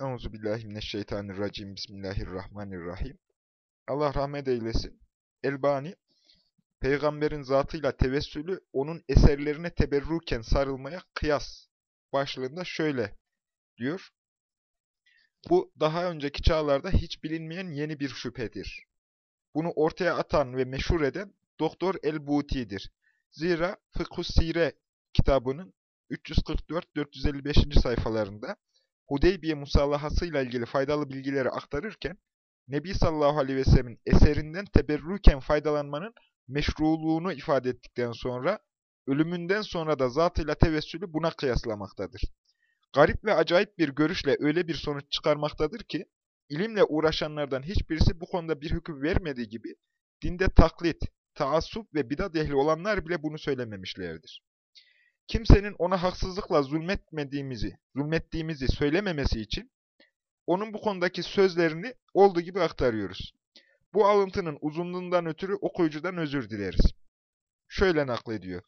Euzubillahimineşşeytanirracim. Bismillahirrahmanirrahim. Allah rahmet eylesin. Elbani, peygamberin zatıyla tevessülü onun eserlerine teberruken sarılmaya kıyas başlığında şöyle diyor. Bu daha önceki çağlarda hiç bilinmeyen yeni bir şüphedir. Bunu ortaya atan ve meşhur eden Doktor El-Buti'dir. Zira Fıkhus Sire kitabının 344-455. sayfalarında Hudeybiye musallahasıyla ilgili faydalı bilgileri aktarırken, Nebi sallallahu aleyhi ve sellemin eserinden teberrüken faydalanmanın meşruluğunu ifade ettikten sonra, ölümünden sonra da zatıyla tevessülü buna kıyaslamaktadır. Garip ve acayip bir görüşle öyle bir sonuç çıkarmaktadır ki, ilimle uğraşanlardan hiçbirisi bu konuda bir hüküm vermediği gibi, dinde taklit, taassup ve bidat ehli olanlar bile bunu söylememişlerdir kimsenin ona haksızlıkla zulmetmediğimizi, zulmettiğimizi söylememesi için onun bu konudaki sözlerini olduğu gibi aktarıyoruz. Bu alıntının uzunluğundan ötürü okuyucudan özür dileriz. Şöyle naklediyor.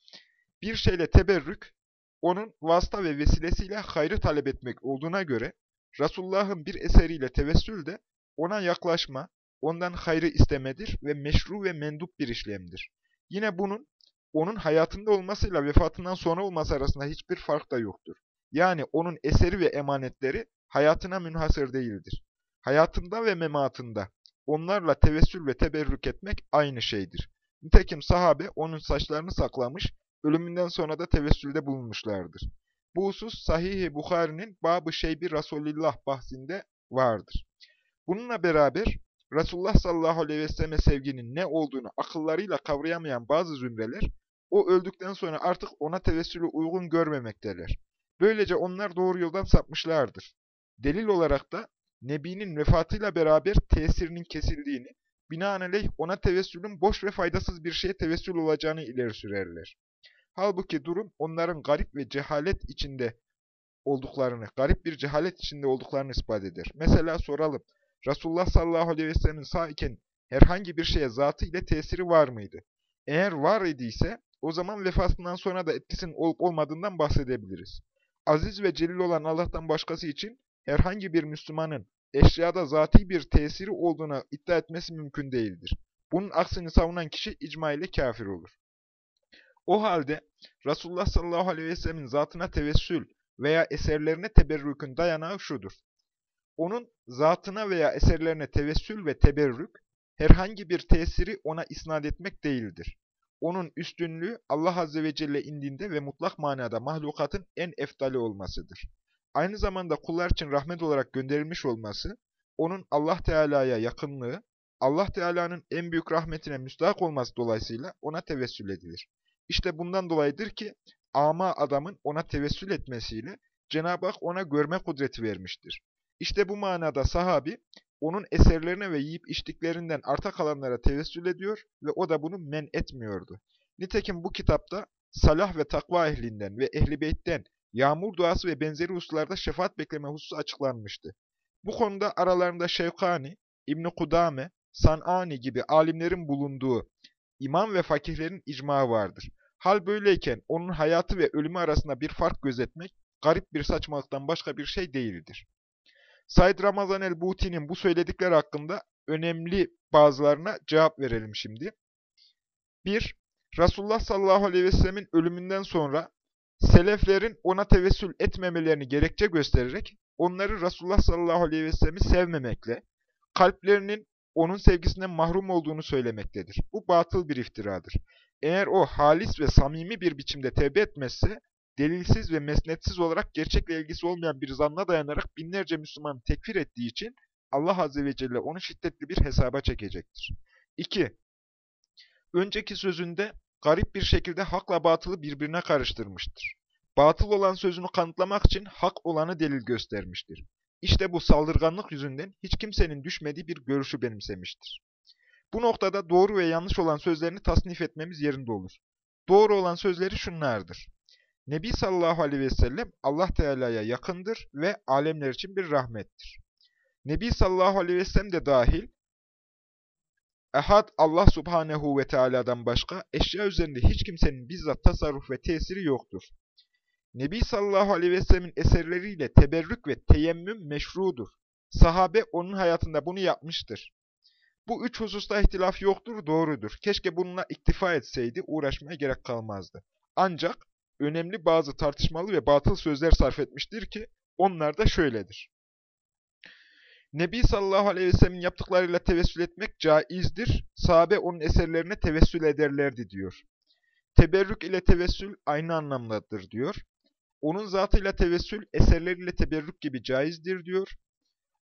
Bir şeyle teberrük, onun vasıta ve vesilesiyle hayrı talep etmek olduğuna göre, Resulullah'ın bir eseriyle tevessül de ona yaklaşma, ondan hayrı istemedir ve meşru ve mendup bir işlemdir. Yine bunun onun hayatında olmasıyla vefatından sonra olması arasında hiçbir fark da yoktur. Yani onun eseri ve emanetleri hayatına münhasır değildir. Hayatında ve mematında onlarla tevessül ve teberrük etmek aynı şeydir. Nitekim sahabe onun saçlarını saklamış, ölümünden sonra da tevessülde bulunmuşlardır. Bu husus Sahih-i Bukhari'nin Bab-ı Şeybi Resulillah bahsinde vardır. Bununla beraber Resulullah sallallahu aleyhi ve selleme sevginin ne olduğunu akıllarıyla kavrayamayan bazı zümreler, o öldükten sonra artık ona tevessülü uygun görmemekteler. Böylece onlar doğru yoldan sapmışlardır. Delil olarak da Nebi'nin vefatıyla beraber tesirinin kesildiğini, binaenaleyh ona tevessülün boş ve faydasız bir şeye tevessül olacağını ileri sürerler. Halbuki durum onların garip ve cehalet içinde olduklarını, garip bir cehalet içinde olduklarını ispat eder. Mesela soralım, Resulullah sallallahu aleyhi ve sellem'in sağ iken herhangi bir şeye zatı ile tesiri var mıydı? Eğer var idiyse, o zaman vefatından sonra da etkisinin olup olmadığından bahsedebiliriz. Aziz ve celil olan Allah'tan başkası için herhangi bir Müslümanın eşyada zati bir tesiri olduğuna iddia etmesi mümkün değildir. Bunun aksini savunan kişi icma ile kafir olur. O halde Resulullah sallallahu aleyhi ve sellemin zatına tevessül veya eserlerine teberrükün dayanağı şudur. Onun zatına veya eserlerine tevessül ve teberrük herhangi bir tesiri ona isnat etmek değildir onun üstünlüğü Allah Azze ve Celle indinde ve mutlak manada mahlukatın en eftali olmasıdır. Aynı zamanda kullar için rahmet olarak gönderilmiş olması, onun Allah Teala'ya yakınlığı, Allah Teala'nın en büyük rahmetine müstahak olması dolayısıyla ona tevessül edilir. İşte bundan dolayıdır ki ama adamın ona tevessül etmesiyle Cenab-ı Hak ona görme kudreti vermiştir. İşte bu manada sahabi onun eserlerine ve yiyip içtiklerinden arta kalanlara tevessül ediyor ve o da bunu men etmiyordu. Nitekim bu kitapta salah ve takva ehlinden ve ehli beytten yağmur duası ve benzeri hususlarda şefaat bekleme hususu açıklanmıştı. Bu konuda aralarında Şevkani, İbn Kudame, San'ani gibi alimlerin bulunduğu imam ve fakihlerin icma vardır. Hal böyleyken onun hayatı ve ölümü arasında bir fark gözetmek garip bir saçmalıktan başka bir şey değildir. Said Ramazan el-Buti'nin bu söyledikleri hakkında önemli bazılarına cevap verelim şimdi. 1. Resulullah sallallahu aleyhi ve sellemin ölümünden sonra seleflerin ona tevessül etmemelerini gerekçe göstererek onları Resulullah sallallahu aleyhi ve sellemi sevmemekle, kalplerinin onun sevgisinden mahrum olduğunu söylemektedir. Bu batıl bir iftiradır. Eğer o halis ve samimi bir biçimde tevbe etmezse, delilsiz ve mesnetsiz olarak gerçekle ilgisi olmayan bir zanna dayanarak binlerce Müslüman tekfir ettiği için Allah Azze ve Celle onu şiddetli bir hesaba çekecektir. 2. Önceki sözünde garip bir şekilde hakla batılı birbirine karıştırmıştır. Batıl olan sözünü kanıtlamak için hak olanı delil göstermiştir. İşte bu saldırganlık yüzünden hiç kimsenin düşmediği bir görüşü benimsemiştir. Bu noktada doğru ve yanlış olan sözlerini tasnif etmemiz yerinde olur. Doğru olan sözleri şunlardır. Nebi sallallahu aleyhi ve sellem Allah Teala'ya yakındır ve alemler için bir rahmettir. Nebi sallallahu aleyhi ve sellem de dahil, ehad Allah subhanehu ve Teala'dan başka eşya üzerinde hiç kimsenin bizzat tasarruf ve tesiri yoktur. Nebi sallallahu aleyhi ve sellemin eserleriyle teberrük ve teyemmüm meşrudur. Sahabe onun hayatında bunu yapmıştır. Bu üç hususta ihtilaf yoktur, doğrudur. Keşke bununla iktifa etseydi, uğraşmaya gerek kalmazdı. Ancak önemli bazı tartışmalı ve batıl sözler sarf etmiştir ki, onlar da şöyledir. Nebi sallallahu aleyhi ve sellemin yaptıklarıyla tevessül etmek caizdir. Sahabe onun eserlerine tevessül ederlerdi diyor. Teberrük ile tevessül aynı anlamdadır diyor. Onun zatıyla tevessül eserleriyle teberrük gibi caizdir diyor.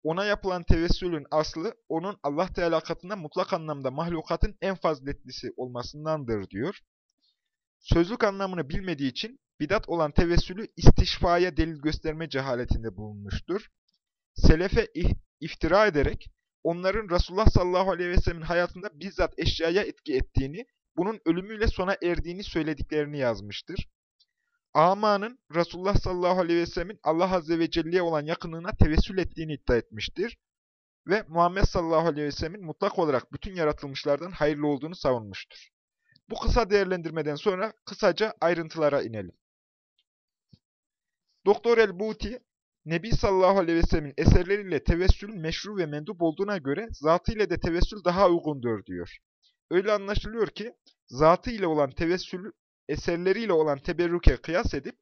Ona yapılan tevessülün aslı onun Allah Teala katında mutlak anlamda mahlukatın en faziletlisi olmasındandır diyor. Sözlük anlamını bilmediği için bidat olan tevessülü istişfaya delil gösterme cehaletinde bulunmuştur. Selefe iftira ederek onların Resulullah sallallahu aleyhi ve sellemin hayatında bizzat eşyaya etki ettiğini, bunun ölümüyle sona erdiğini söylediklerini yazmıştır. Ama'nın Resulullah sallallahu aleyhi ve sellemin Allah azze ve celle'ye olan yakınlığına tevessül ettiğini iddia etmiştir. Ve Muhammed sallallahu aleyhi ve sellemin mutlak olarak bütün yaratılmışlardan hayırlı olduğunu savunmuştur. Bu kısa değerlendirmeden sonra kısaca ayrıntılara inelim. Doktor el-Buti, Nebi sallallahu aleyhi ve sellemin eserleriyle tevessül meşru ve mendup olduğuna göre zatı ile de tevessül daha uygundur diyor. Öyle anlaşılıyor ki zatı ile olan tevessül eserleriyle olan teberrüke kıyas edip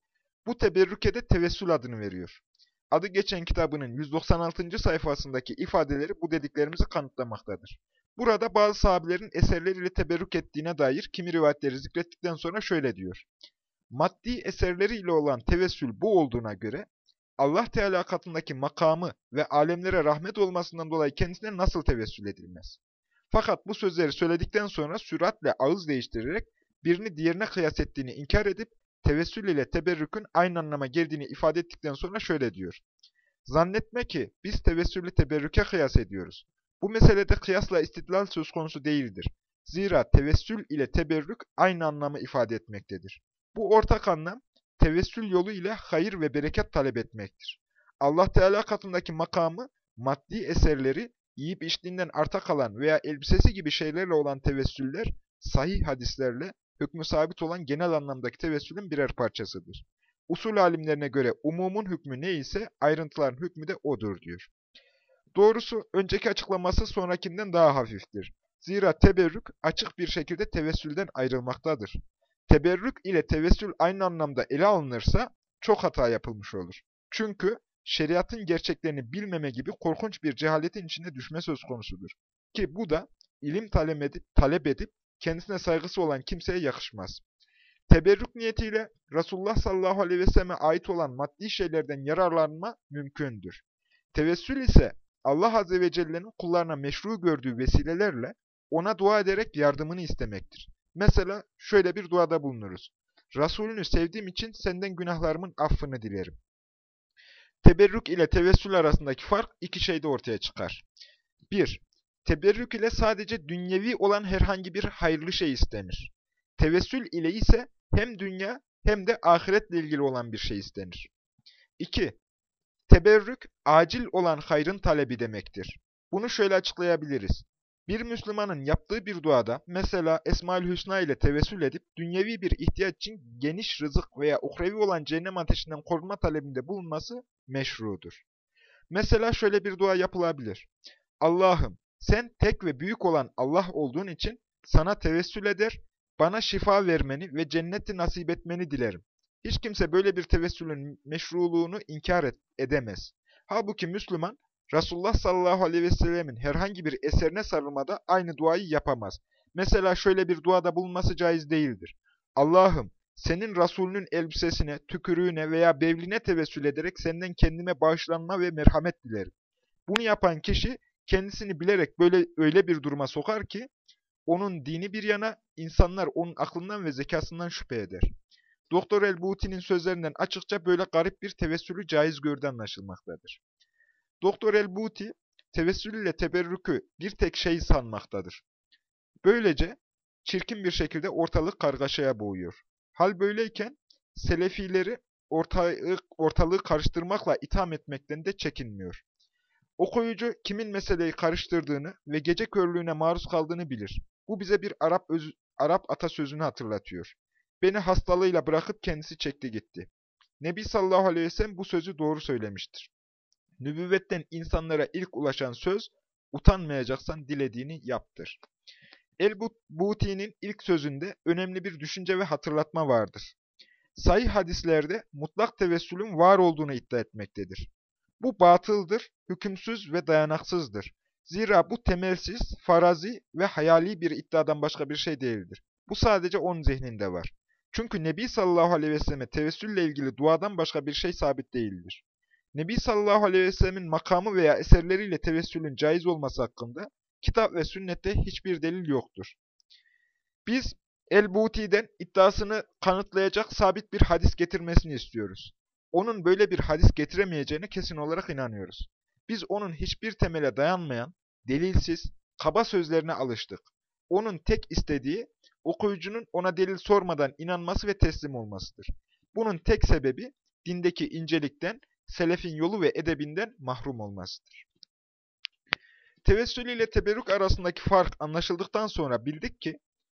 bu teberrüke de tevessül adını veriyor. Adı geçen kitabının 196. sayfasındaki ifadeleri bu dediklerimizi kanıtlamaktadır. Burada bazı sahabelerin eserleriyle teberrük ettiğine dair kimi rivayetleri zikrettikten sonra şöyle diyor. Maddi eserleriyle olan tevessül bu olduğuna göre Allah Teala katındaki makamı ve alemlere rahmet olmasından dolayı kendisine nasıl tevessül edilmez? Fakat bu sözleri söyledikten sonra süratle ağız değiştirerek birini diğerine kıyas ettiğini inkar edip tevessül ile teberrükün aynı anlama geldiğini ifade ettikten sonra şöyle diyor. Zannetme ki biz tevessülü teberrüke kıyas ediyoruz. Bu meselede kıyasla istidlal söz konusu değildir. Zira tevessül ile teberrük aynı anlamı ifade etmektedir. Bu ortak anlam tevessül yolu ile hayır ve bereket talep etmektir. Allah Teala katındaki makamı, maddi eserleri, yiyip içtiğinden arta kalan veya elbisesi gibi şeylerle olan tevessüller, sahih hadislerle hükmü sabit olan genel anlamdaki tevessülün birer parçasıdır. Usul alimlerine göre umumun hükmü ne ise ayrıntıların hükmü de odur diyor. Doğrusu önceki açıklaması sonrakinden daha hafiftir. Zira teberrük açık bir şekilde tevessülden ayrılmaktadır. Teberrük ile tevessül aynı anlamda ele alınırsa çok hata yapılmış olur. Çünkü şeriatın gerçeklerini bilmeme gibi korkunç bir cehaletin içinde düşme söz konusudur. Ki bu da ilim talep edip, talep edip kendisine saygısı olan kimseye yakışmaz. Teberrük niyetiyle Resulullah sallallahu aleyhi ve selleme ait olan maddi şeylerden yararlanma mümkündür. Tevessül ise Allah azze ve celle'nin kullarına meşru gördüğü vesilelerle ona dua ederek yardımını istemektir. Mesela şöyle bir duada bulunuruz. Resulünü sevdiğim için senden günahlarımın affını dilerim. Teberrük ile tevessül arasındaki fark iki şeyde ortaya çıkar. 1. Teberrük ile sadece dünyevi olan herhangi bir hayırlı şey istenir. Tevessül ile ise hem dünya hem de ahiretle ilgili olan bir şey istenir. 2. Teberrük, acil olan hayrın talebi demektir. Bunu şöyle açıklayabiliriz. Bir Müslümanın yaptığı bir duada, mesela Esma-ül Hüsna ile tevessül edip, dünyevi bir ihtiyaç için geniş rızık veya uhrevi olan cehennem ateşinden korunma talebinde bulunması meşrudur. Mesela şöyle bir dua yapılabilir. Allah'ım, sen tek ve büyük olan Allah olduğun için sana tevessül eder, bana şifa vermeni ve cenneti nasip etmeni dilerim. Hiç kimse böyle bir tevessülün meşruluğunu inkar et, edemez. Halbuki Müslüman, Resulullah sallallahu aleyhi ve sellemin herhangi bir eserine sarılmada aynı duayı yapamaz. Mesela şöyle bir duada bulunması caiz değildir. Allah'ım, senin Resulünün elbisesine, tükürüğüne veya bevline tevessül ederek senden kendime bağışlanma ve merhamet dilerim. Bunu yapan kişi kendisini bilerek böyle öyle bir duruma sokar ki, onun dini bir yana, insanlar onun aklından ve zekasından şüphe eder. Doktor El-Buti'nin sözlerinden açıkça böyle garip bir tevessülü caiz gördüğü anlaşılmaktadır. Doktor El-Buti, tevessül ile teberrükü bir tek şey sanmaktadır. Böylece çirkin bir şekilde ortalık kargaşaya boğuyor. Hal böyleyken Selefileri ortalığı, ortalığı karıştırmakla itham etmekten de çekinmiyor. Okuyucu kimin meseleyi karıştırdığını ve gece körlüğüne maruz kaldığını bilir. Bu bize bir Arap, öz, Arap atasözünü hatırlatıyor. Beni hastalığıyla bırakıp kendisi çekti gitti. Nebi sallallahu aleyhi ve sellem bu sözü doğru söylemiştir. Nübüvvetten insanlara ilk ulaşan söz, utanmayacaksan dilediğini yaptır. El-Buti'nin ilk sözünde önemli bir düşünce ve hatırlatma vardır. Sahih hadislerde mutlak tevessülün var olduğunu iddia etmektedir. Bu batıldır, hükümsüz ve dayanaksızdır. Zira bu temelsiz, farazi ve hayali bir iddiadan başka bir şey değildir. Bu sadece onun zihninde var. Çünkü Nebi sallallahu aleyhi ve selleme tevessülle ilgili duadan başka bir şey sabit değildir. Nebi sallallahu aleyhi ve sellemin makamı veya eserleriyle tevessülün caiz olması hakkında kitap ve sünnette hiçbir delil yoktur. Biz El-Buti'den iddiasını kanıtlayacak sabit bir hadis getirmesini istiyoruz. Onun böyle bir hadis getiremeyeceğine kesin olarak inanıyoruz. Biz onun hiçbir temele dayanmayan, delilsiz, kaba sözlerine alıştık. Onun tek istediği, okuyucunun ona delil sormadan inanması ve teslim olmasıdır. Bunun tek sebebi, dindeki incelikten, selefin yolu ve edebinden mahrum olmasıdır. Tevessül ile teberrük arasındaki fark anlaşıldıktan sonra bildik ki,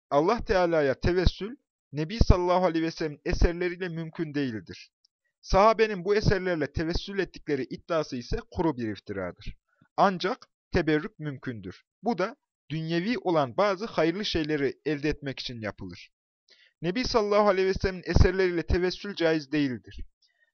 Allah Teala'ya tevessül, Nebi sallallahu aleyhi ve sellem eserleriyle mümkün değildir. Sahabenin bu eserlerle tevessül ettikleri iddiası ise kuru bir iftiradır. Ancak teberrük mümkündür. Bu da dünyevi olan bazı hayırlı şeyleri elde etmek için yapılır. Nebi sallallahu aleyhi ve sellemin eserleriyle tevessül caiz değildir.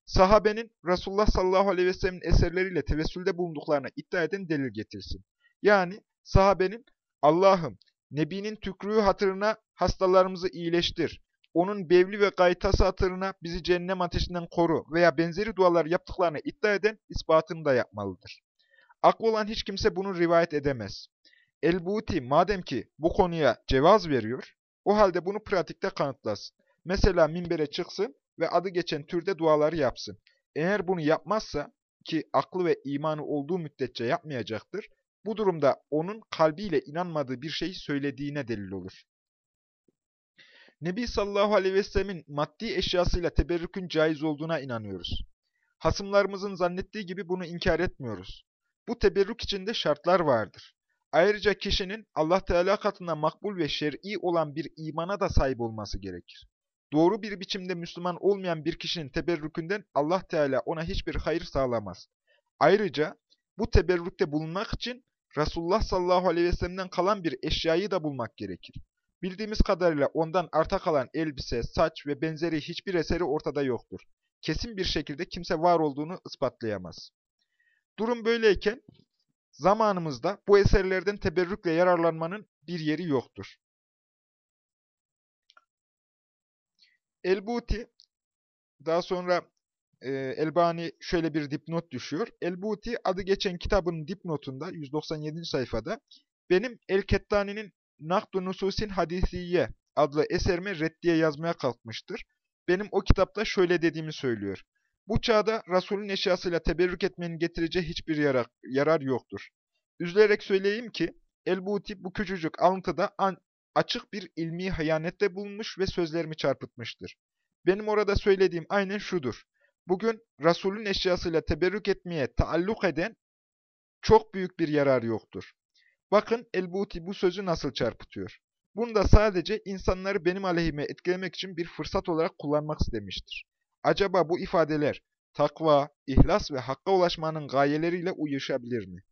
Sahabenin Resulullah sallallahu aleyhi ve sellemin eserleriyle tevessülde bulunduklarına iddia eden delil getirsin. Yani sahabenin Allah'ım Nebinin tükrüğü hatırına hastalarımızı iyileştir, onun bevli ve gaytası hatırına bizi cehennem ateşinden koru veya benzeri dualar yaptıklarını iddia eden ispatını da yapmalıdır. Aklı olan hiç kimse bunu rivayet edemez. El-Buti madem ki bu konuya cevaz veriyor, o halde bunu pratikte kanıtlasın. Mesela minbere çıksın ve adı geçen türde duaları yapsın. Eğer bunu yapmazsa, ki aklı ve imanı olduğu müddetçe yapmayacaktır, bu durumda onun kalbiyle inanmadığı bir şeyi söylediğine delil olur. Nebi sallallahu aleyhi ve sellemin maddi eşyasıyla teberrükün caiz olduğuna inanıyoruz. Hasımlarımızın zannettiği gibi bunu inkar etmiyoruz. Bu teberrük içinde şartlar vardır. Ayrıca kişinin Allah Teala katında makbul ve şer'i olan bir imana da sahip olması gerekir. Doğru bir biçimde Müslüman olmayan bir kişinin teberrükünden Allah Teala ona hiçbir hayır sağlamaz. Ayrıca bu teberrükte bulunmak için Resulullah sallallahu aleyhi ve sellem'den kalan bir eşyayı da bulmak gerekir. Bildiğimiz kadarıyla ondan arta kalan elbise, saç ve benzeri hiçbir eseri ortada yoktur. Kesin bir şekilde kimse var olduğunu ispatlayamaz. Durum böyleyken zamanımızda bu eserlerden teberrükle yararlanmanın bir yeri yoktur. Elbuti daha sonra e, Elbani şöyle bir dipnot düşüyor. Elbuti adı geçen kitabın dipnotunda 197. sayfada benim El-Kettani'nin Nakdu Nususin Hadisiye adlı eserime reddiye yazmaya kalkmıştır. Benim o kitapta şöyle dediğimi söylüyor. Bu çağda Resulün eşyasıyla teberrük etmenin getireceği hiçbir yarar, yarar yoktur. Üzülerek söyleyeyim ki, El-Buti bu küçücük alıntıda an, açık bir ilmi hayanette bulunmuş ve sözlerimi çarpıtmıştır. Benim orada söylediğim aynen şudur. Bugün Resulün eşyasıyla teberrük etmeye taalluk eden çok büyük bir yarar yoktur. Bakın El-Buti bu sözü nasıl çarpıtıyor. Bunu da sadece insanları benim aleyhime etkilemek için bir fırsat olarak kullanmak istemiştir. Acaba bu ifadeler takva, ihlas ve hakka ulaşmanın gayeleriyle uyuşabilir mi?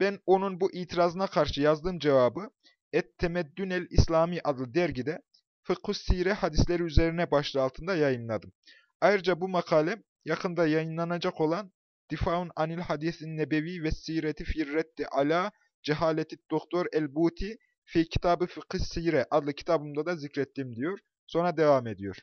Ben onun bu itirazına karşı yazdığım cevabı Et-Temeddünel İslami adlı dergide Fıkhus Sire hadisleri üzerine başlığı altında yayınladım. Ayrıca bu makale yakında yayınlanacak olan Difaun Anil Hadisin Nebevi ve Sireti Firretti Ala Cehaleti Doktor El-Buti fi Kitabı Fıkhı Sire adlı kitabımda da zikrettim diyor. Sonra devam ediyor.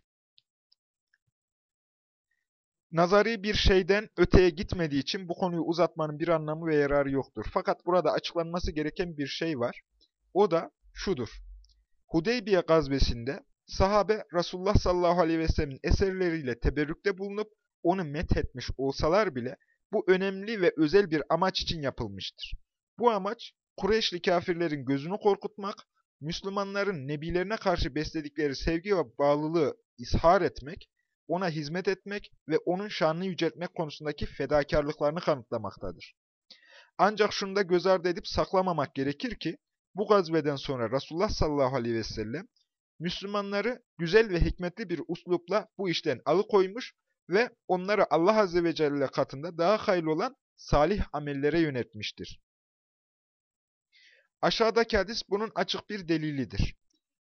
Nazari bir şeyden öteye gitmediği için bu konuyu uzatmanın bir anlamı ve yararı yoktur. Fakat burada açıklanması gereken bir şey var. O da şudur. Hudeybiye gazvesinde sahabe Resulullah sallallahu aleyhi ve sellemin eserleriyle teberrükte bulunup onu methetmiş olsalar bile bu önemli ve özel bir amaç için yapılmıştır. Bu amaç Kureyşli kafirlerin gözünü korkutmak, Müslümanların nebilerine karşı besledikleri sevgi ve bağlılığı ishar etmek, ona hizmet etmek ve onun şanını yüceltmek konusundaki fedakarlıklarını kanıtlamaktadır. Ancak şunu da göz ardı edip saklamamak gerekir ki, bu gazveden sonra Resulullah sallallahu aleyhi ve sellem, Müslümanları güzel ve hikmetli bir uslupla bu işten alıkoymuş ve onları Allah Azze ve Celle katında daha hayırlı olan salih amellere yönetmiştir. Aşağıdaki hadis bunun açık bir delilidir.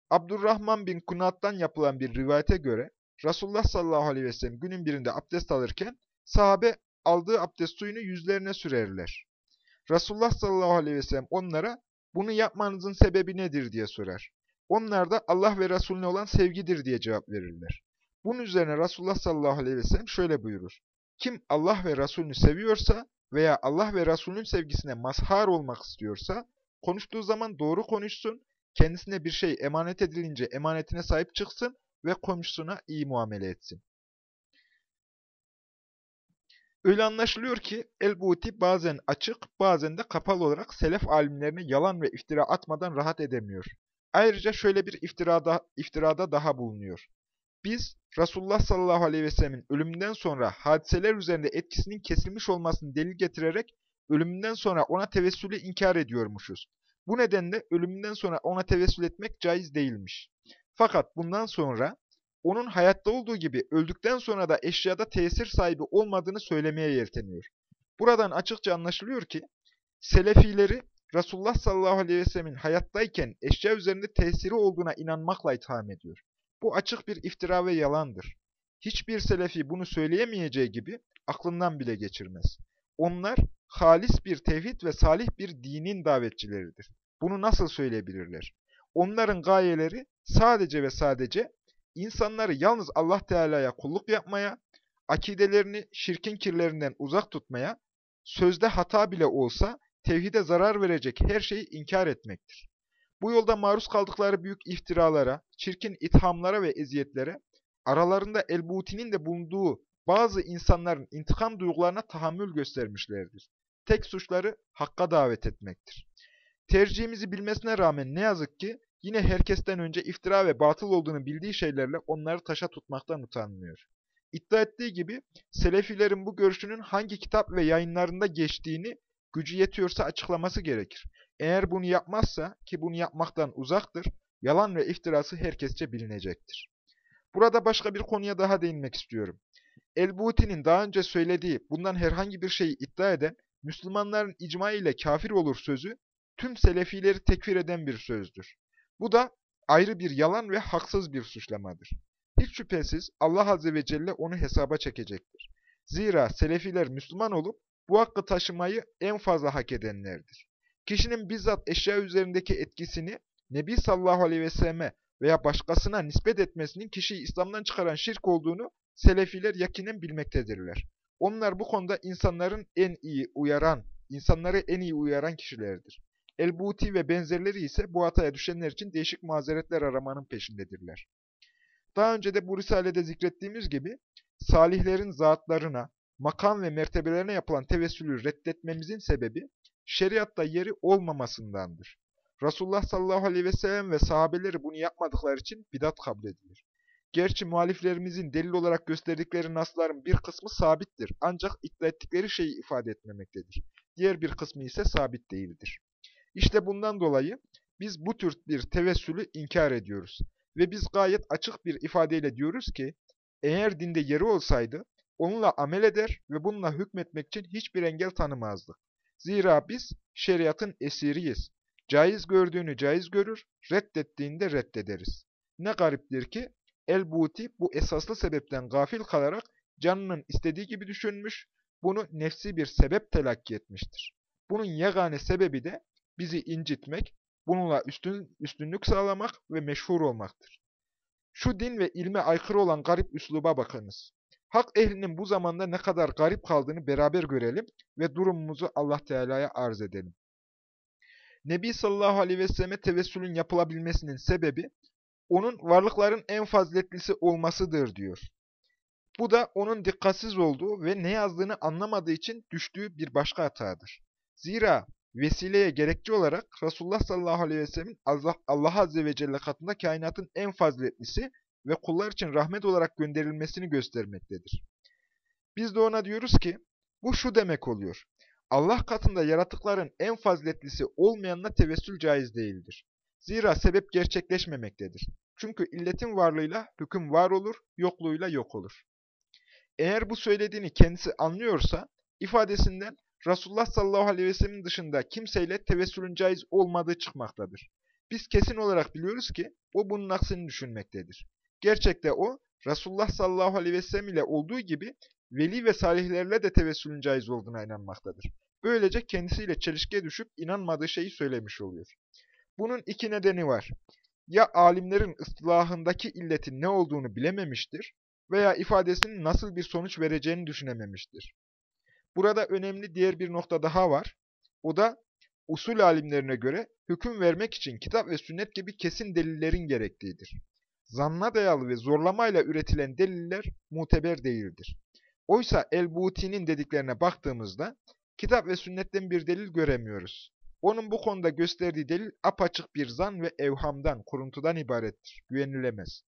Abdurrahman bin Kunat'tan yapılan bir rivayete göre Resulullah sallallahu aleyhi ve sellem günün birinde abdest alırken sahabe aldığı abdest suyunu yüzlerine sürerler. Resulullah sallallahu aleyhi ve sellem onlara bunu yapmanızın sebebi nedir diye sorar. Onlar da Allah ve Resulüne olan sevgidir diye cevap verirler. Bunun üzerine Resulullah sallallahu aleyhi ve sellem şöyle buyurur. Kim Allah ve Resulünü seviyorsa veya Allah ve Resulünün sevgisine mazhar olmak istiyorsa, konuştuğu zaman doğru konuşsun, kendisine bir şey emanet edilince emanetine sahip çıksın ve komşusuna iyi muamele etsin. Öyle anlaşılıyor ki El-Buti bazen açık, bazen de kapalı olarak selef alimlerine yalan ve iftira atmadan rahat edemiyor. Ayrıca şöyle bir iftirada, iftirada daha bulunuyor. Biz Resulullah sallallahu aleyhi ve sellemin ölümünden sonra hadiseler üzerinde etkisinin kesilmiş olmasını delil getirerek ölümünden sonra ona tevessülü inkar ediyormuşuz. Bu nedenle ölümünden sonra ona tevessül etmek caiz değilmiş. Fakat bundan sonra onun hayatta olduğu gibi öldükten sonra da eşyada tesir sahibi olmadığını söylemeye yelteniyor. Buradan açıkça anlaşılıyor ki Selefileri Resulullah sallallahu aleyhi ve sellemin hayattayken eşya üzerinde tesiri olduğuna inanmakla itham ediyor. Bu açık bir iftira ve yalandır. Hiçbir Selefi bunu söyleyemeyeceği gibi aklından bile geçirmez. Onlar halis bir tevhid ve salih bir dinin davetçileridir. Bunu nasıl söyleyebilirler? Onların gayeleri sadece ve sadece insanları yalnız Allah Teala'ya kulluk yapmaya, akidelerini şirkin kirlerinden uzak tutmaya, sözde hata bile olsa tevhide zarar verecek her şeyi inkar etmektir. Bu yolda maruz kaldıkları büyük iftiralara, çirkin ithamlara ve eziyetlere, aralarında Elbuti'nin de bulunduğu bazı insanların intikam duygularına tahammül göstermişlerdir. Tek suçları hakka davet etmektir. Tercihimizi bilmesine rağmen ne yazık ki yine herkesten önce iftira ve batıl olduğunu bildiği şeylerle onları taşa tutmaktan utanmıyor. İddia ettiği gibi Selefilerin bu görüşünün hangi kitap ve yayınlarında geçtiğini gücü yetiyorsa açıklaması gerekir. Eğer bunu yapmazsa ki bunu yapmaktan uzaktır, yalan ve iftirası herkesçe bilinecektir. Burada başka bir konuya daha değinmek istiyorum. El-Buti'nin daha önce söylediği bundan herhangi bir şeyi iddia eden Müslümanların icma ile kafir olur sözü tüm Selefileri tekfir eden bir sözdür. Bu da ayrı bir yalan ve haksız bir suçlamadır. Hiç şüphesiz Allah Azze ve Celle onu hesaba çekecektir. Zira Selefiler Müslüman olup bu hakkı taşımayı en fazla hak edenlerdir. Kişinin bizzat eşya üzerindeki etkisini Nebi sallallahu aleyhi ve selleme veya başkasına nispet etmesinin kişiyi İslam'dan çıkaran şirk olduğunu Selefiler yakinen bilmektedirler. Onlar bu konuda insanların en iyi uyaran, insanları en iyi uyaran kişilerdir. El-Buti ve benzerleri ise bu hataya düşenler için değişik mazeretler aramanın peşindedirler. Daha önce de bu risalede zikrettiğimiz gibi, salihlerin zatlarına, makam ve mertebelerine yapılan tevessülü reddetmemizin sebebi, şeriatta yeri olmamasındandır. Resulullah sallallahu aleyhi ve sellem ve sahabeleri bunu yapmadıkları için bidat kabul edilir. Gerçi muhaliflerimizin delil olarak gösterdikleri nasların bir kısmı sabittir ancak iddia ettikleri şeyi ifade etmemektedir. Diğer bir kısmı ise sabit değildir. İşte bundan dolayı biz bu tür bir tevessülü inkar ediyoruz. Ve biz gayet açık bir ifadeyle diyoruz ki, eğer dinde yeri olsaydı, onunla amel eder ve bununla hükmetmek için hiçbir engel tanımazdık. Zira biz şeriatın esiriyiz. Caiz gördüğünü caiz görür, reddettiğinde reddederiz. Ne gariptir ki, El-Buti bu esaslı sebepten gafil kalarak canının istediği gibi düşünmüş, bunu nefsi bir sebep telakki etmiştir. Bunun yegane sebebi de bizi incitmek, bununla üstün, üstünlük sağlamak ve meşhur olmaktır. Şu din ve ilme aykırı olan garip üsluba bakınız. Hak ehlinin bu zamanda ne kadar garip kaldığını beraber görelim ve durumumuzu Allah Teala'ya arz edelim. Nebi sallallahu aleyhi ve selleme tevessülün yapılabilmesinin sebebi, onun varlıkların en faziletlisi olmasıdır diyor. Bu da onun dikkatsiz olduğu ve ne yazdığını anlamadığı için düştüğü bir başka hatadır. Zira vesileye gerekçe olarak Resulullah sallallahu aleyhi ve sellemin Allah, azze ve celle katında kainatın en faziletlisi ve kullar için rahmet olarak gönderilmesini göstermektedir. Biz de ona diyoruz ki, bu şu demek oluyor. Allah katında yaratıkların en faziletlisi olmayanla tevessül caiz değildir. Zira sebep gerçekleşmemektedir. Çünkü illetin varlığıyla hüküm var olur, yokluğuyla yok olur. Eğer bu söylediğini kendisi anlıyorsa, ifadesinden Resulullah sallallahu aleyhi ve sellem'in dışında kimseyle tevessülün caiz olmadığı çıkmaktadır. Biz kesin olarak biliyoruz ki o bunun aksini düşünmektedir. Gerçekte o, Resulullah sallallahu aleyhi ve sellem ile olduğu gibi veli ve salihlerle de tevessülün caiz olduğuna inanmaktadır. Böylece kendisiyle çelişkiye düşüp inanmadığı şeyi söylemiş oluyor. Bunun iki nedeni var. Ya alimlerin ıstılahındaki illetin ne olduğunu bilememiştir veya ifadesinin nasıl bir sonuç vereceğini düşünememiştir. Burada önemli diğer bir nokta daha var. O da usul alimlerine göre hüküm vermek için kitap ve sünnet gibi kesin delillerin gerektiğidir. Zanna dayalı ve zorlamayla üretilen deliller muteber değildir. Oysa El-Buti'nin dediklerine baktığımızda kitap ve sünnetten bir delil göremiyoruz. Onun bu konuda gösterdiği delil apaçık bir zan ve evhamdan, kuruntudan ibarettir. Güvenilemez.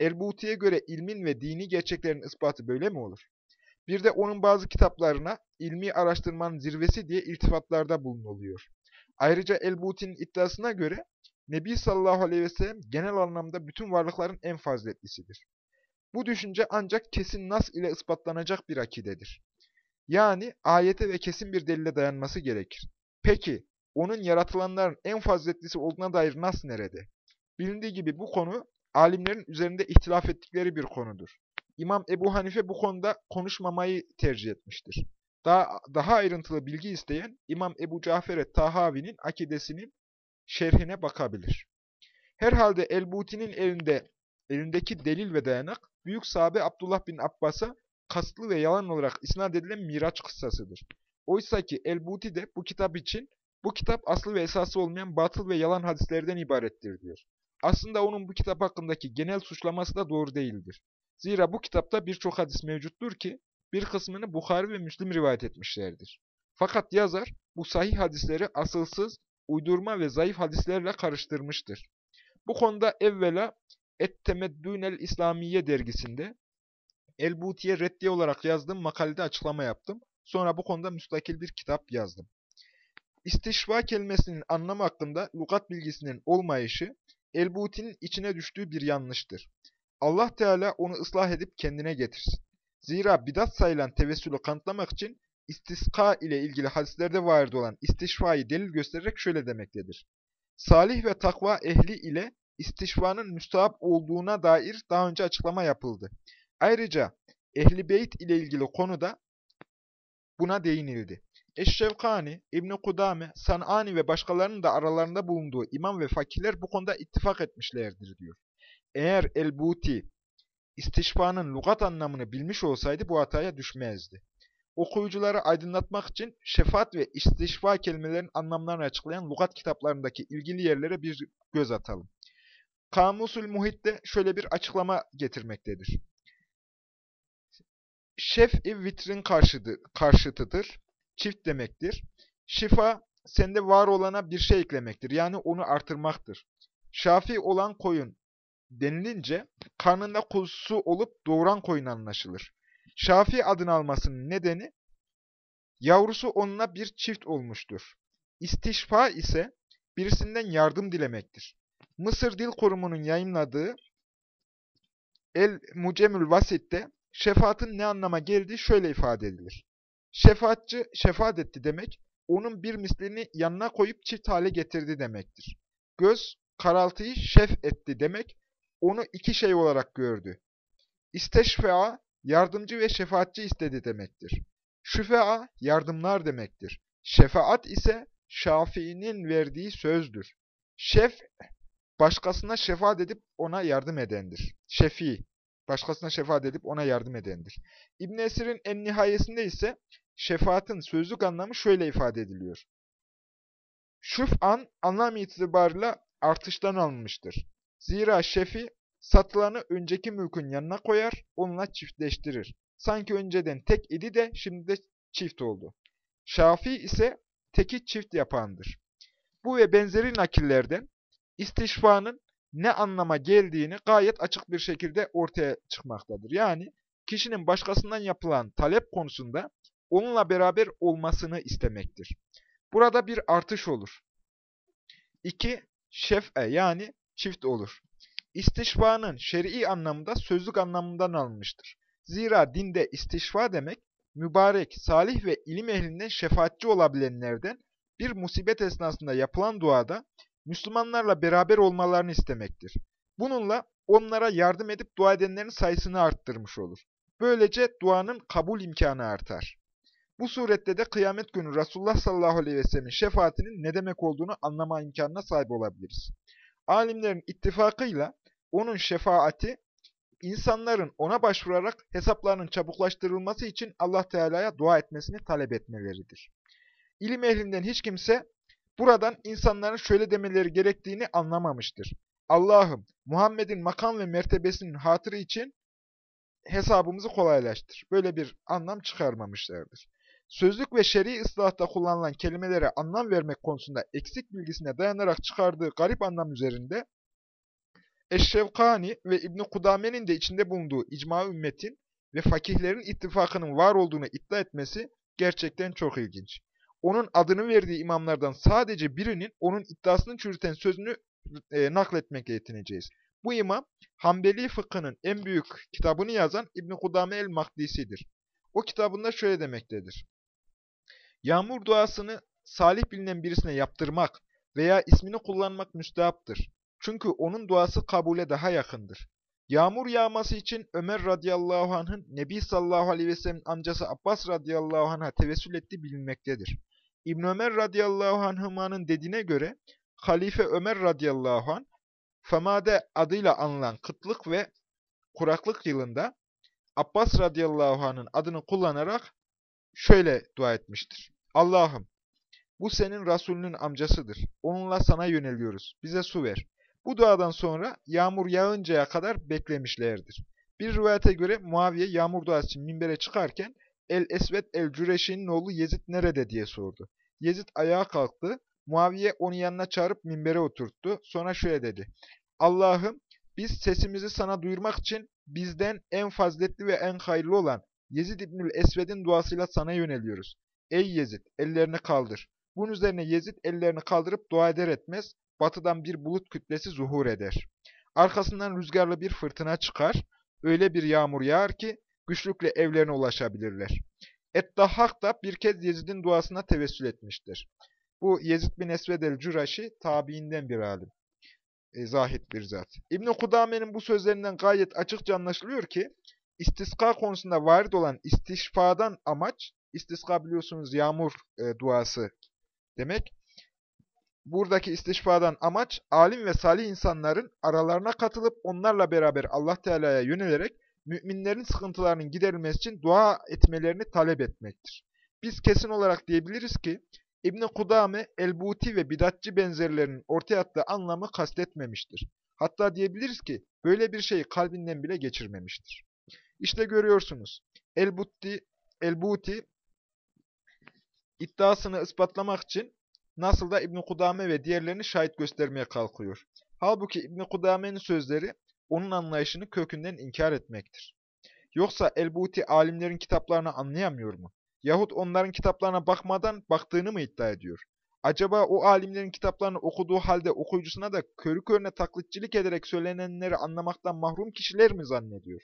El-Buti'ye göre ilmin ve dini gerçeklerin ispatı böyle mi olur? Bir de onun bazı kitaplarına ilmi araştırmanın zirvesi diye irtifatlarda bulunuluyor. Ayrıca El-Buti'nin iddiasına göre Nebi sallallahu aleyhi ve sellem genel anlamda bütün varlıkların en faziletlisidir. Bu düşünce ancak kesin nas ile ispatlanacak bir akidedir. Yani ayete ve kesin bir delile dayanması gerekir. Peki, onun yaratılanların en faziletlisi olduğuna dair nas nerede? Bilindiği gibi bu konu, alimlerin üzerinde ihtilaf ettikleri bir konudur. İmam Ebu Hanife bu konuda konuşmamayı tercih etmiştir. Daha, daha ayrıntılı bilgi isteyen İmam Ebu Cafer Tahavi'nin akidesinin şerhine bakabilir. Herhalde El-Buti'nin elinde, elindeki delil ve dayanak, büyük sahabe Abdullah bin Abbas'a kasıtlı ve yalan olarak isnat edilen Miraç kıssasıdır. Oysa ki El-Buti de bu kitap için, bu kitap aslı ve esası olmayan batıl ve yalan hadislerden ibarettir diyor. Aslında onun bu kitap hakkındaki genel suçlaması da doğru değildir. Zira bu kitapta birçok hadis mevcuttur ki, bir kısmını Bukhari ve Müslim rivayet etmişlerdir. Fakat yazar bu sahih hadisleri asılsız, uydurma ve zayıf hadislerle karıştırmıştır. Bu konuda evvela Et-Temeddünel İslamiye dergisinde El-Buti'ye reddiye olarak yazdığım makalede açıklama yaptım. Sonra bu konuda müstakil bir kitap yazdım. İstişva kelimesinin anlamı hakkında lugat bilgisinin olmayışı, El-Buti'nin içine düştüğü bir yanlıştır. Allah Teala onu ıslah edip kendine getirsin. Zira bidat sayılan tevessülü kanıtlamak için istiska ile ilgili hadislerde vardı olan istişfayı delil göstererek şöyle demektedir. Salih ve takva ehli ile istişvanın müstahap olduğuna dair daha önce açıklama yapıldı. Ayrıca ehli beyt ile ilgili konuda buna değinildi. Eşşevkani, İbn-i Kudame, San'ani ve başkalarının da aralarında bulunduğu imam ve fakirler bu konuda ittifak etmişlerdir diyor. Eğer El-Buti istişfanın lugat anlamını bilmiş olsaydı bu hataya düşmezdi. Okuyucuları aydınlatmak için şefaat ve istişfa kelimelerin anlamlarını açıklayan lugat kitaplarındaki ilgili yerlere bir göz atalım. Kamusul Muhit'te şöyle bir açıklama getirmektedir. Şef-i vitrin karşıdır, karşıtıdır, çift demektir. Şifa, sende var olana bir şey eklemektir, yani onu artırmaktır. Şafi olan koyun denilince karnında kuzusu olup doğuran koyun anlaşılır. Şafi adını almasının nedeni yavrusu onunla bir çift olmuştur. İstişfa ise birisinden yardım dilemektir. Mısır Dil Kurumu'nun yayınladığı El Mucemül Vasit'te şefaatın ne anlama geldiği şöyle ifade edilir. Şefaatçi şefaat etti demek, onun bir mislini yanına koyup çift hale getirdi demektir. Göz, karaltıyı şef etti demek, onu iki şey olarak gördü. İsteşfea, yardımcı ve şefaatçi istedi demektir. Şüfea, yardımlar demektir. Şefaat ise Şafii'nin verdiği sözdür. Şef, başkasına şefaat edip ona yardım edendir. Şefi, başkasına şefaat edip ona yardım edendir. İbn Esir'in en nihayesinde ise şefaatin sözlük anlamı şöyle ifade ediliyor. Şuf'an anlam itibarıyla artıştan alınmıştır. Zira şefi satılanı önceki mülkün yanına koyar, onunla çiftleştirir. Sanki önceden tek idi de şimdi de çift oldu. Şafi ise teki çift yapandır. Bu ve benzeri nakillerden istişfanın ne anlama geldiğini gayet açık bir şekilde ortaya çıkmaktadır. Yani kişinin başkasından yapılan talep konusunda onunla beraber olmasını istemektir. Burada bir artış olur. İki, şef'e yani çift olur. İstişfanın şer'i anlamında sözlük anlamından alınmıştır. Zira dinde istişfa demek, mübarek, salih ve ilim ehlinden şefaatçi olabilenlerden bir musibet esnasında yapılan duada Müslümanlarla beraber olmalarını istemektir. Bununla onlara yardım edip dua edenlerin sayısını arttırmış olur. Böylece duanın kabul imkanı artar. Bu surette de kıyamet günü Resulullah sallallahu aleyhi ve sellemin şefaatinin ne demek olduğunu anlama imkanına sahip olabiliriz. Alimlerin ittifakıyla onun şefaati insanların ona başvurarak hesaplarının çabuklaştırılması için Allah Teala'ya dua etmesini talep etmeleridir. İlim ehlinden hiç kimse buradan insanların şöyle demeleri gerektiğini anlamamıştır. Allah'ım Muhammed'in makam ve mertebesinin hatırı için hesabımızı kolaylaştır. Böyle bir anlam çıkarmamışlardır. Sözlük ve şer'i ıslahta kullanılan kelimelere anlam vermek konusunda eksik bilgisine dayanarak çıkardığı garip anlam üzerinde Eşşevkani ve İbn Kudame'nin de içinde bulunduğu icma ümmetin ve fakihlerin ittifakının var olduğunu iddia etmesi gerçekten çok ilginç. Onun adını verdiği imamlardan sadece birinin onun iddiasını çürüten sözünü e, nakletmekle yetineceğiz. Bu imam, Hanbeli fıkhının en büyük kitabını yazan İbn Kudame el-Makdisi'dir. O kitabında şöyle demektedir. Yağmur duasını salih bilinen birisine yaptırmak veya ismini kullanmak müstehaptır. Çünkü onun duası kabule daha yakındır. Yağmur yağması için Ömer radıyallahu anh'ın Nebi sallallahu aleyhi ve sellem amcası Abbas radıyallahu anh'a tevessül ettiği bilinmektedir. İbn Ömer radıyallahu anh'ın dediğine göre Halife Ömer radıyallahu anh Famade adıyla anılan kıtlık ve kuraklık yılında Abbas radıyallahu anh'ın adını kullanarak şöyle dua etmiştir. Allah'ım bu senin Resulünün amcasıdır. Onunla sana yöneliyoruz. Bize su ver. Bu duadan sonra yağmur yağıncaya kadar beklemişlerdir. Bir rivayete göre Muaviye yağmur duası için minbere çıkarken El-Esved el-Cüreşi'nin oğlu Yezid nerede diye sordu. Yezid ayağa kalktı. Muaviye onu yanına çağırıp minbere oturttu. Sonra şöyle dedi. Allah'ım biz sesimizi sana duyurmak için bizden en faziletli ve en hayırlı olan Yezid İbnül Esved'in duasıyla sana yöneliyoruz. Ey Yezid ellerini kaldır. Bunun üzerine Yezid ellerini kaldırıp dua eder etmez batıdan bir bulut kütlesi zuhur eder. Arkasından rüzgarlı bir fırtına çıkar, öyle bir yağmur yağar ki güçlükle evlerine ulaşabilirler. Eddahhak da bir kez Yezid'in duasına tevessül etmiştir. Bu Yezid bin Esved el-Cüraşi tabiinden bir alim. E, zahit bir zat. İbn-i Kudame'nin bu sözlerinden gayet açıkça anlaşılıyor ki, istiska konusunda varid olan istişfadan amaç, istiska biliyorsunuz yağmur e, duası demek, buradaki istişfadan amaç alim ve salih insanların aralarına katılıp onlarla beraber Allah Teala'ya yönelerek müminlerin sıkıntılarının giderilmesi için dua etmelerini talep etmektir. Biz kesin olarak diyebiliriz ki İbn Kudame, Elbuti ve bidatçı benzerlerinin ortaya attığı anlamı kastetmemiştir. Hatta diyebiliriz ki böyle bir şeyi kalbinden bile geçirmemiştir. İşte görüyorsunuz. Elbuti, Elbuti iddiasını ispatlamak için nasıl da İbn Kudame ve diğerlerini şahit göstermeye kalkıyor. Halbuki İbn Kudame'nin sözleri onun anlayışını kökünden inkar etmektir. Yoksa Elbuti alimlerin kitaplarını anlayamıyor mu? Yahut onların kitaplarına bakmadan baktığını mı iddia ediyor? Acaba o alimlerin kitaplarını okuduğu halde okuyucusuna da körü körüne taklitçilik ederek söylenenleri anlamaktan mahrum kişiler mi zannediyor?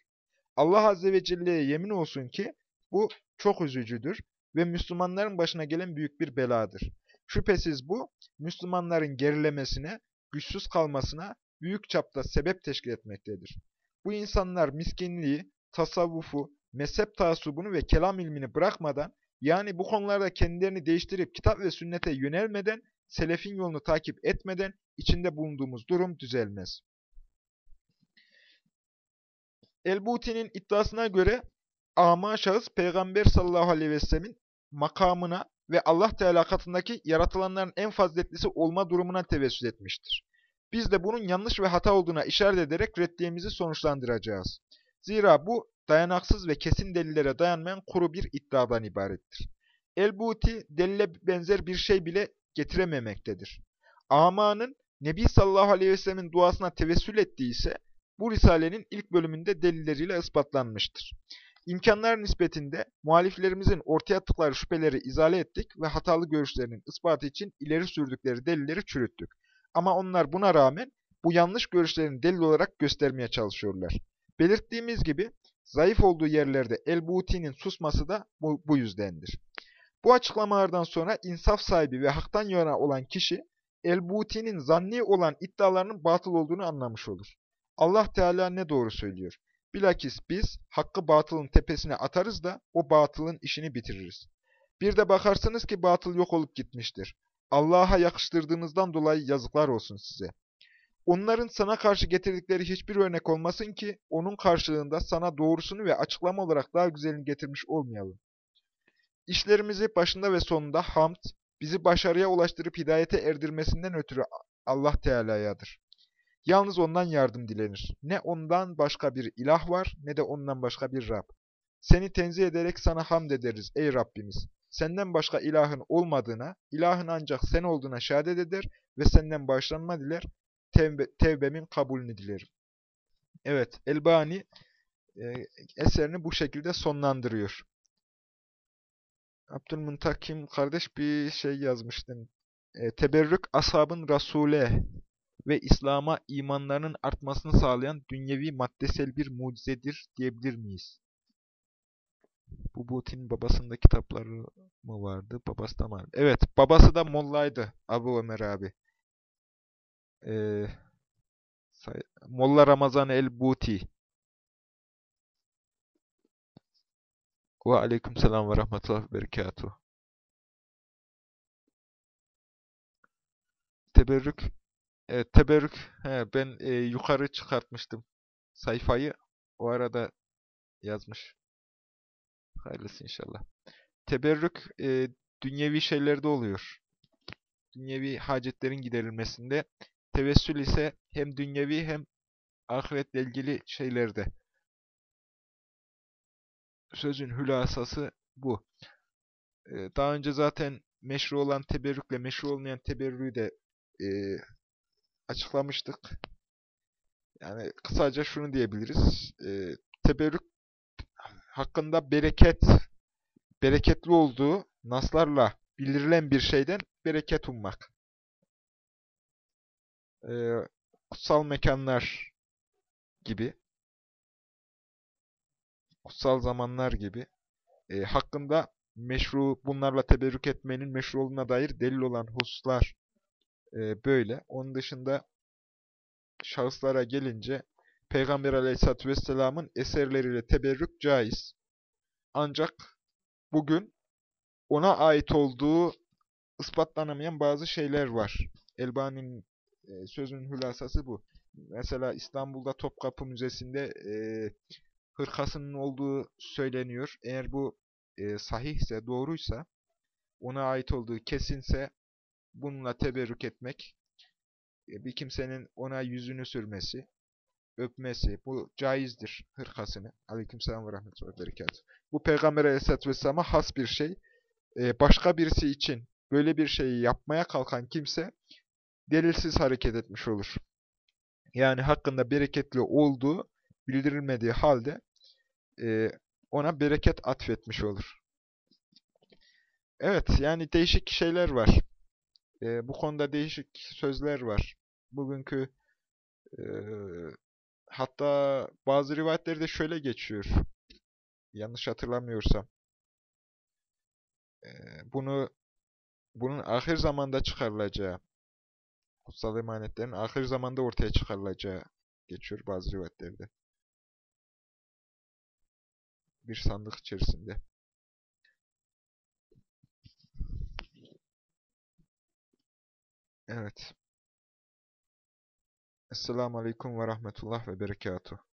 Allah Azze ve Celle'ye yemin olsun ki bu çok üzücüdür ve Müslümanların başına gelen büyük bir beladır. Şüphesiz bu, Müslümanların gerilemesine, güçsüz kalmasına büyük çapta sebep teşkil etmektedir. Bu insanlar miskinliği, tasavvufu, mezhep taassubunu ve kelam ilmini bırakmadan, yani bu konularda kendilerini değiştirip kitap ve sünnete yönelmeden, selefin yolunu takip etmeden içinde bulunduğumuz durum düzelmez. Elbuti'nin iddiasına göre ama şahıs Peygamber sallallahu aleyhi ve sellemin makamına ve Allah Teala katındaki yaratılanların en faziletlisi olma durumuna tevessül etmiştir. Biz de bunun yanlış ve hata olduğuna işaret ederek reddiyemizi sonuçlandıracağız. Zira bu dayanaksız ve kesin delillere dayanmayan kuru bir iddiadan ibarettir. Elbuti delile benzer bir şey bile getirememektedir. Amanın Nebi sallallahu aleyhi ve sellemin duasına tevessül ettiği ise bu risalenin ilk bölümünde delilleriyle ispatlanmıştır. İmkanlar nispetinde muhaliflerimizin ortaya attıkları şüpheleri izale ettik ve hatalı görüşlerinin ispatı için ileri sürdükleri delilleri çürüttük. Ama onlar buna rağmen bu yanlış görüşlerini delil olarak göstermeye çalışıyorlar. Belirttiğimiz gibi Zayıf olduğu yerlerde el-Buti'nin susması da bu, bu yüzdendir. Bu açıklamalardan sonra insaf sahibi ve haktan yana olan kişi, el-Buti'nin zanni olan iddialarının batıl olduğunu anlamış olur. Allah Teala ne doğru söylüyor? Bilakis biz hakkı batılın tepesine atarız da o batılın işini bitiririz. Bir de bakarsınız ki batıl yok olup gitmiştir. Allah'a yakıştırdığınızdan dolayı yazıklar olsun size. Onların sana karşı getirdikleri hiçbir örnek olmasın ki onun karşılığında sana doğrusunu ve açıklama olarak daha güzelini getirmiş olmayalım. İşlerimizi başında ve sonunda hamd, bizi başarıya ulaştırıp hidayete erdirmesinden ötürü Allah Teala'yadır. Yalnız ondan yardım dilenir. Ne ondan başka bir ilah var ne de ondan başka bir Rab. Seni tenzih ederek sana hamd ederiz ey Rabbimiz. Senden başka ilahın olmadığına, ilahın ancak sen olduğuna şehadet eder ve senden bağışlanma diler, tevbe, tevbemin kabulünü dilerim. Evet, Elbani e, eserini bu şekilde sonlandırıyor. Abdülmuntakim kardeş bir şey yazmıştın. E, teberrük ashabın Rasule ve İslam'a imanlarının artmasını sağlayan dünyevi maddesel bir mucizedir diyebilir miyiz? Bu Butin babasında kitapları mı vardı? Babası da mı? Evet, babası da mollaydı Abu Ömer abi. Ee, Molla Ramazan el-Buti. Ve aleyküm selam ve rahmetullah ve berekatuhu. Teberrük Evet, teberrük. He, ben e, yukarı çıkartmıştım sayfayı. O arada yazmış. Hayırlısı inşallah. Teberrük e, dünyevi şeylerde oluyor. Dünyevi hacetlerin giderilmesinde. Tevessül ise hem dünyevi hem ahiretle ilgili şeylerde. Sözün hülasası bu. E, daha önce zaten meşru olan teberrükle meşru olmayan teberrüğü de e, açıklamıştık. Yani kısaca şunu diyebiliriz. E, teberrük hakkında bereket, bereketli olduğu naslarla bildirilen bir şeyden bereket ummak. E, kutsal mekanlar gibi, kutsal zamanlar gibi e, hakkında meşru, bunlarla teberrük etmenin meşru olduğuna dair delil olan hususlar e, böyle. Onun dışında şahıslara gelince Peygamber Aleyhisselatü Vesselam'ın eserleriyle teberrük caiz. Ancak bugün ona ait olduğu ispatlanamayan bazı şeyler var. Elbani'nin e, sözünün hülasası bu. Mesela İstanbul'da Topkapı Müzesi'nde e, hırkasının olduğu söyleniyor. Eğer bu e, sahihse, doğruysa, ona ait olduğu kesinse bununla teberrük etmek, e, bir kimsenin ona yüzünü sürmesi, öpmesi, bu caizdir hırkasını. Aleykümselam ve rahmetullahi ve berekatuhu. Bu Peygamber aleyhissalatü vesselama has bir şey. Ee, başka birisi için böyle bir şeyi yapmaya kalkan kimse delilsiz hareket etmiş olur. Yani hakkında bereketli olduğu bildirilmediği halde e, ona bereket atfetmiş olur. Evet, yani değişik şeyler var. E, bu konuda değişik sözler var. Bugünkü e, hatta bazı rivayetlerde şöyle geçiyor. Yanlış hatırlamıyorsam. E, bunu bunun ahir zamanda çıkarılacağı, kutsal emanetlerin ahir zamanda ortaya çıkarılacağı geçiyor bazı rivayetlerde. Bir sandık içerisinde. Evet. Esselamu Aleyküm ve Rahmetullah ve Berekatuhu.